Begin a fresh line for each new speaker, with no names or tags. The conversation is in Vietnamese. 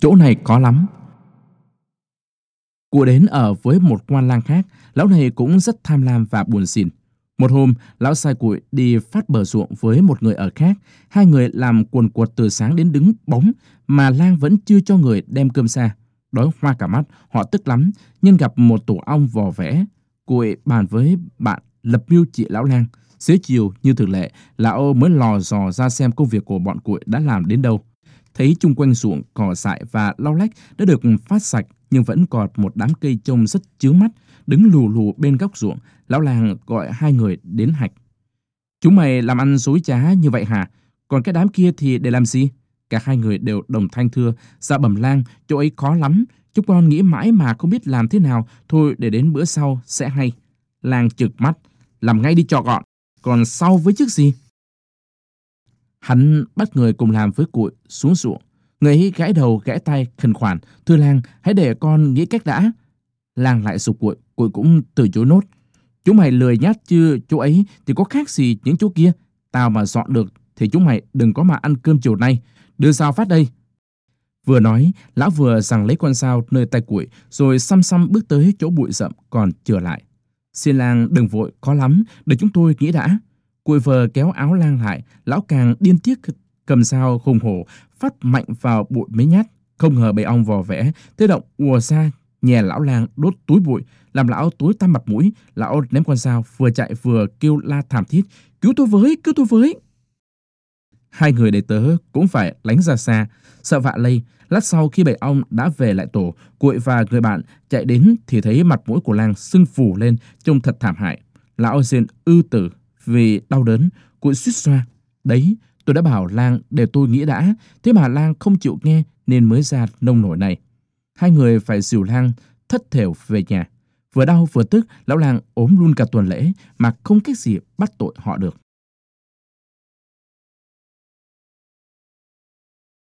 Chỗ này có lắm. Cụ đến ở với một quan lang khác, lão này cũng rất tham lam và buồn xỉn. Một hôm, lão sai cụi đi phát bờ ruộng với một người ở khác. Hai người làm quần quật từ sáng đến đứng bóng, mà lang vẫn chưa cho người đem cơm xa. Đói hoa cả mắt, họ tức lắm, nhưng gặp một tổ ong vò vẽ. Cụi bàn với bạn lập mưu chị lão lang. Xế chiều, như thường lệ, lão mới lò dò ra xem công việc của bọn cụi đã làm đến đâu. Thấy chung quanh ruộng, cỏ dại và lau lách đã được phát sạch, nhưng vẫn còn một đám cây trông rất chướng mắt, đứng lù lù bên góc ruộng, lão làng gọi hai người đến hạch. Chúng mày làm ăn dối trá như vậy hả? Còn cái đám kia thì để làm gì? Cả hai người đều đồng thanh thưa, dạ bẩm lang, chỗ ấy khó lắm, chúng con nghĩ mãi mà không biết làm thế nào, thôi để đến bữa sau sẽ hay. Lang trực mắt, làm ngay đi cho gọn, còn sau với chiếc gì? Hắn bắt người cùng làm với cụi xuống ruộng. Người ấy gãi đầu gãi tay khẩn khoản, thưa lang, hãy để con nghĩ cách đã. Lang lại sụp cụi, cụi cũng từ chối nốt. Chúng mày lười nhát chứ chỗ ấy thì có khác gì những chỗ kia. Tao mà dọn được thì chúng mày đừng có mà ăn cơm chiều nay. Đưa sao phát đây. Vừa nói, lão vừa rằng lấy con dao nơi tay củi, rồi xăm xăm bước tới chỗ bụi rậm còn trở lại. Xin lang đừng vội, có lắm, để chúng tôi nghĩ đã. Cụi vờ kéo áo lang lại, lão càng điên tiếc cầm sao hùng hổ, phát mạnh vào bụi mấy nhát. Không ngờ bầy ong vò vẽ, thế động ùa ra, nhè lão lang đốt túi bụi, làm lão túi tăm mặt mũi. Lão ném con sao, vừa chạy vừa kêu la thảm thiết, cứu tôi với, cứu tôi với. Hai người đầy tớ cũng phải lánh ra xa, sợ vạ lây. Lát sau khi bầy ong đã về lại tổ, cuội và người bạn chạy đến thì thấy mặt mũi của lang sưng phù lên, trông thật thảm hại. Lão diện ư tử vì đau đớn, cuộn suýt xoa. Đấy, tôi đã bảo lang để tôi nghĩ đã, thế mà lang không chịu nghe nên mới ra nông nổi này. Hai người phải dìu lang thất thểu về nhà. Vừa đau vừa tức, lão lang ốm luôn cả tuần lễ mà không cách gì bắt tội họ được.